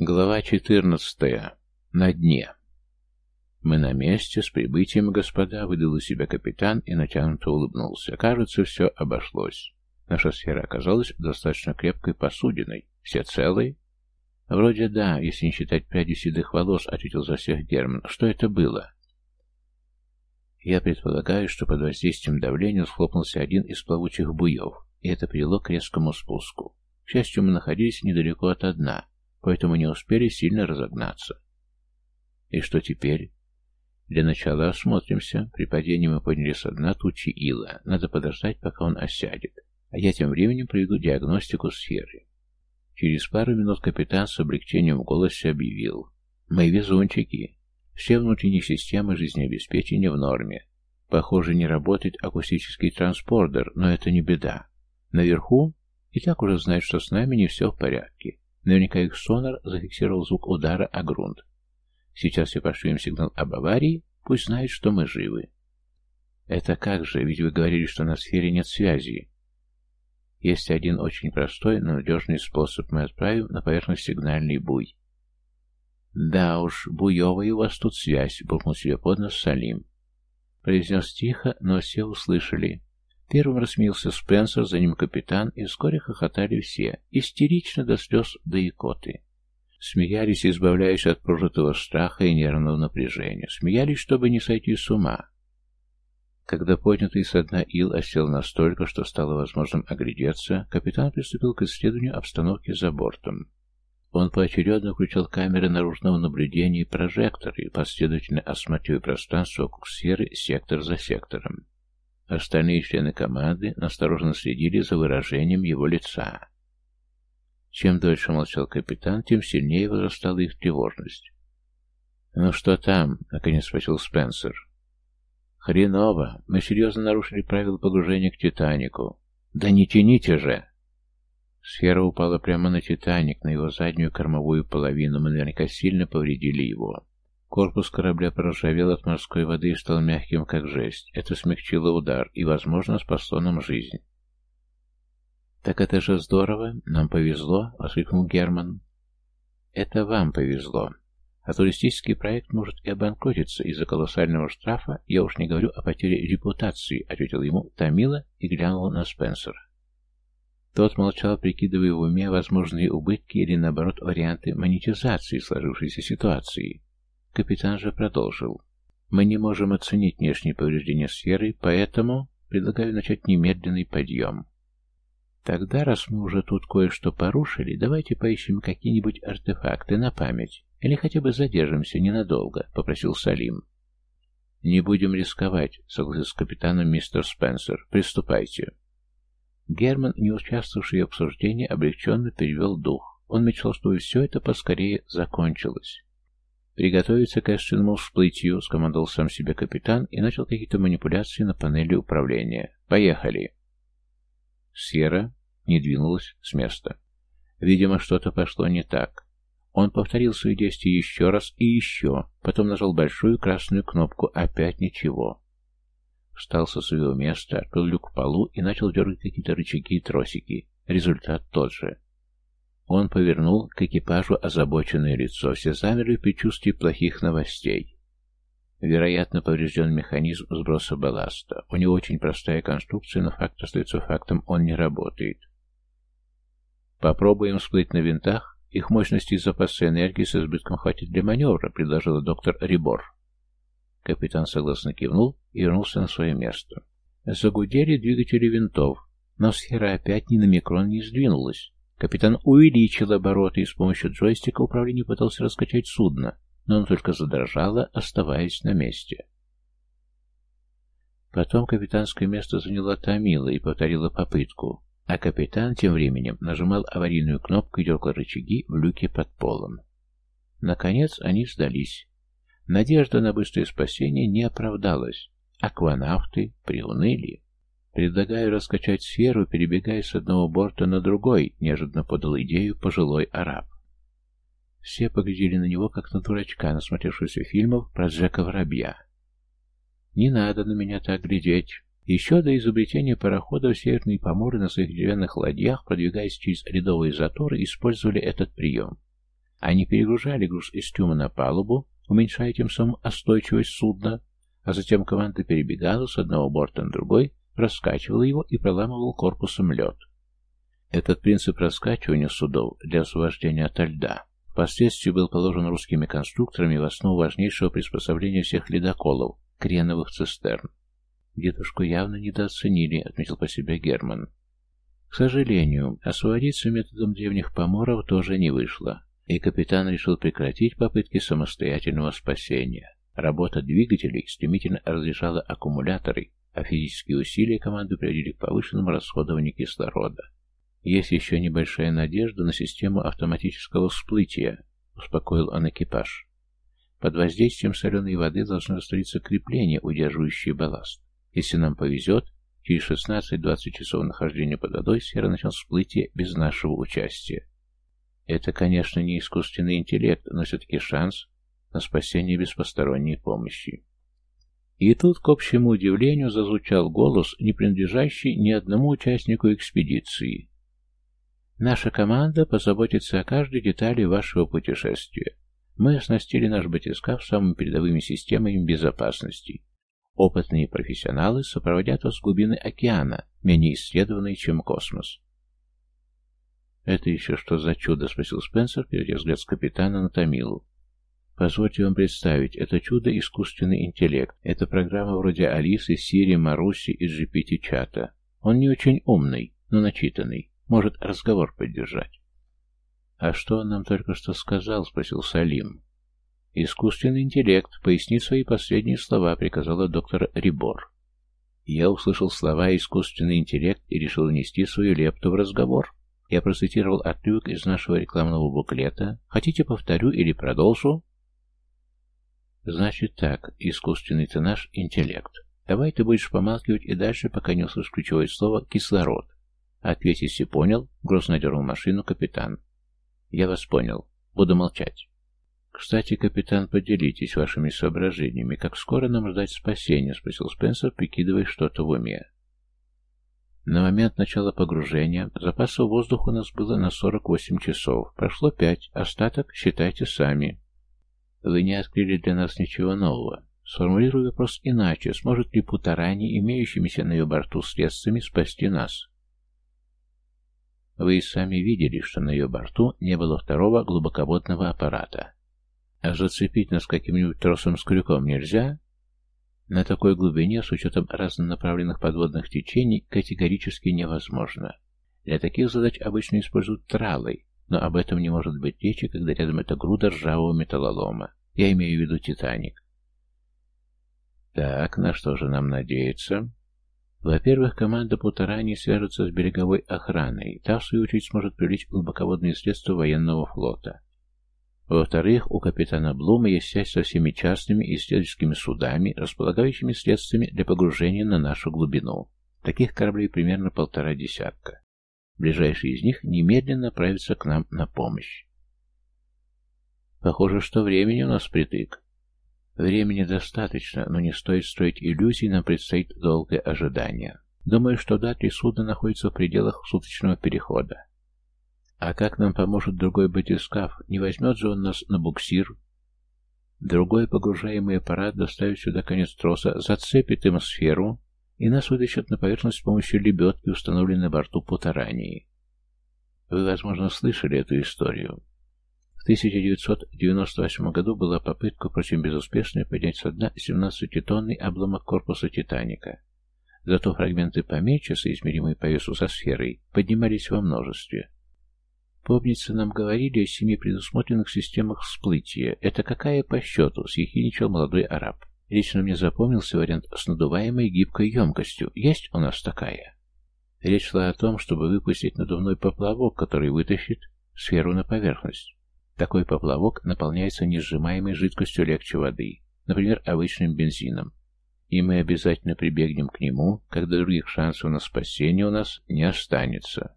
Глава 14. На дне. «Мы на месте, с прибытием, господа», — выдал из себя капитан и натянуто улыбнулся. «Кажется, все обошлось. Наша сфера оказалась достаточно крепкой посудиной. Все целые?» «Вроде да, если не считать пряди седых волос», — ответил за всех Герман. «Что это было?» Я предполагаю, что под воздействием давления схлопнулся один из плавучих буев, и это привело к резкому спуску. К счастью, мы находились недалеко от дна, поэтому не успели сильно разогнаться. И что теперь? Для начала осмотримся. При падении мы подняли со дна тучи ила. Надо подождать, пока он осядет. А я тем временем проведу диагностику сферы. Через пару минут капитан с облегчением в голосе объявил. «Мои везунчики. Все внутренние системы жизнеобеспечения в норме. Похоже, не работает акустический транспордер, но это не беда. Наверху и так уже знают, что с нами не все в порядке. Наверняка их сонар зафиксировал звук удара о грунт. Сейчас я пошлю им сигнал об аварии, пусть знают, что мы живы. Это как же, ведь вы говорили, что на сфере нет связи. Есть один очень простой, но надежный способ. Мы отправим на поверхность сигнальный буй. Да уж, буевая у вас тут связь, буркнул себе под нос Салим. Произнес тихо, но все услышали. Первым рассмеялся Спенсер, за ним капитан, и вскоре хохотали все, истерично до слез да икоты. Смеялись, избавляясь от прожитого страха и нервного напряжения. Смеялись, чтобы не сойти с ума. Когда поднятый со дна ил осел настолько, что стало возможным оглядеться, капитан приступил к исследованию обстановки за бортом. Он поочередно включал камеры наружного наблюдения и прожекторы, последовательно осматривая пространство сферы сектор за сектором. Остальные члены команды настороженно следили за выражением его лица. Чем дольше молчал капитан, тем сильнее возрастала их тревожность. «Ну что там?» — наконец спросил Спенсер. «Хреново. Мы серьезно нарушили правила погружения к Титанику». «Да не тяните же!» Сфера упала прямо на Титаник, на его заднюю кормовую половину. Мы наверняка сильно повредили его. Корпус корабля проржавел от морской воды и стал мягким, как жесть. Это смягчило удар и, возможно, спасло нам жизнь. «Так это же здорово! Нам повезло!» — воскликнул Герман. «Это вам повезло. А туристический проект может и обанкротиться из-за колоссального штрафа, я уж не говорю о потере репутации», — ответил ему Томила и глянул на Спенсера. Тот молчал, прикидывая в уме возможные убытки или, наоборот, варианты монетизации сложившейся ситуации. Капитан же продолжил. Мы не можем оценить внешние повреждения сферы, поэтому предлагаю начать немедленный подъем. Тогда, раз мы уже тут кое-что порушили, давайте поищем какие-нибудь артефакты на память. Или хотя бы задержимся ненадолго, — попросил Салим. Не будем рисковать, — согласился с капитаном мистер Спенсер. Приступайте. Герман, не участвовавший в обсуждении, облегченно перевел дух. Он мечтал, чтобы все это поскорее закончилось. «Приготовиться к экстренному всплытию», — скомандовал сам себе капитан и начал какие-то манипуляции на панели управления. «Поехали!» Сьерра не двинулась с места. Видимо, что-то пошло не так. Он повторил свои действия еще раз и еще, потом нажал большую красную кнопку. Опять ничего. Встал со своего места, открыл люк в полу и начал дергать какие-то рычаги и тросики. Результат тот же. Он повернул к экипажу озабоченное лицо. Все замерли в предчувствии плохих новостей. Вероятно, поврежден механизм сброса балласта. У него очень простая конструкция, но факт остается фактом, он не работает. Попробуем всплыть на винтах. Их мощности и запаса энергии с избытком хватит для маневра, предложила доктор Рибор. Капитан согласно кивнул и вернулся на свое место. Загудели двигатели винтов, но сфера опять ни на микрон не сдвинулась. Капитан увеличил обороты и с помощью джойстика управления пытался раскачать судно, но оно только задрожало, оставаясь на месте. Потом капитанское место заняла Томила и повторила попытку, а капитан тем временем нажимал аварийную кнопку и дергал рычаги в люке под полом. Наконец они сдались. Надежда на быстрое спасение не оправдалась. Акванавты приуныли. «Предлагаю раскачать сферу, перебегая с одного борта на другой», — неожиданно подал идею пожилой араб. Все поглядели на него, как на дурачка, насмотревшегося фильмов про Джека Воробья. «Не надо на меня так глядеть». Еще до изобретения пароходов северные поморы на своих деревянных ладьях, продвигаясь через рядовые заторы, использовали этот прием. Они перегружали груз из трюма на палубу, уменьшая тем самым остойчивость судна, а затем команда перебегала с одного борта на другой, раскачивала его и проламывала корпусом лед. Этот принцип раскачивания судов для освобождения от льда впоследствии был положен русскими конструкторами в основу важнейшего приспособления всех ледоколов – креновых цистерн. «Дедушку явно недооценили», — отметил по себе Герман. К сожалению, освободиться методом древних поморов тоже не вышло, и капитан решил прекратить попытки самостоятельного спасения. Работа двигателей стремительно разряжала аккумуляторы, а физические усилия команды приводили к повышенному расходованию кислорода. «Есть еще небольшая надежда на систему автоматического всплытия», — успокоил он экипаж. «Под воздействием соленой воды должны раствориться крепления, удерживающие балласт. Если нам повезет, через 16-20 часов нахождения под водой сфера начнет всплытие без нашего участия. Это, конечно, не искусственный интеллект, но все-таки шанс на спасение без посторонней помощи. И тут, к общему удивлению, зазвучал голос, не принадлежащий ни одному участнику экспедиции. «Наша команда позаботится о каждой детали вашего путешествия. Мы оснастили наш батискаф самыми передовыми системами безопасности. Опытные профессионалы сопроводят вас в глубины океана, менее исследованные, чем космос. «Это еще что за чудо?» — спросил Спенсер, переводя взгляд с капитана на Томилу. «Позвольте вам представить, это чудо — искусственный интеллект. Это программа вроде Алисы, Сири, Маруси и GPT-чата. Он не очень умный, но начитанный. Может разговор поддержать». «А что он нам только что сказал?» — спросил Салим. «Искусственный интеллект. Пояснить свои последние слова», — приказала доктор Рибор. Я услышал слова «искусственный интеллект» и решил внести свою лепту в разговор. Я процитировал отрывок из нашего рекламного буклета. Хотите, повторю или продолжу? Значит так, искусственный ты наш интеллект. Давай ты будешь помалкивать и дальше, пока не услышишь ключевое слово «кислород». Ответь, если понял, грозно дернул машину капитан. Я вас понял. Буду молчать. «Кстати, капитан, поделитесь вашими соображениями. Как скоро нам ждать спасения?» — спросил Спенсер, прикидывая что-то в уме. На момент начала погружения запаса воздуха у нас было на 48 часов. Прошло 5, остаток считайте сами. Вы не открыли для нас ничего нового. Сформулирую вопрос иначе. Сможет ли Путарани, имеющимися на ее борту средствами, спасти нас? Вы и сами видели, что на ее борту не было второго глубоководного аппарата. А зацепить нас каким-нибудь тросом с крюком нельзя? На такой глубине, с учетом разнонаправленных подводных течений, категорически невозможно. Для таких задач обычно используют тралы, но об этом не может быть речи, когда рядом эта груда ржавого металлолома. Я имею в виду «Титаник». Так, на что же нам надеяться? Во-первых, команда Путарани свяжется с береговой охраной. Та, в свою очередь, сможет привлечь глубоководные средства военного флота. Во-вторых, у капитана Блума есть связь со всеми частными исследовательскими судами, располагающими средствами для погружения на нашу глубину. Таких кораблей примерно полтора десятка. Ближайший из них немедленно направится к нам на помощь. Похоже, что времени у нас притык. Времени достаточно, но не стоит строить иллюзий, нам предстоит долгое ожидание. Думаю, что датри судна находится в пределах суточного перехода. А как нам поможет другой батискаф? Не возьмет же он нас на буксир? Другой погружаемый аппарат доставит сюда конец троса, зацепит им сферу, и нас вытащат на поверхность с помощью лебедки, установленной на борту Путарании. Вы, возможно, слышали эту историю. В 1998 году была попытка, впрочем, безуспешная, поднять со дна 17-тонный обломок корпуса «Титаника». Зато фрагменты поменьше, соизмеримые по весу со сферой, поднимались во множестве. Помнится, нам говорили о семи предусмотренных системах всплытия. Это какая по счету? Съехиничал молодой араб. Лично мне запомнился вариант с надуваемой гибкой емкостью. Есть у нас такая? Речь шла о том, чтобы выпустить надувной поплавок, который вытащит сферу на поверхность. Такой поплавок наполняется несжимаемой жидкостью легче воды, например, обычным бензином. И мы обязательно прибегнем к нему, когда других шансов на спасение у нас не останется.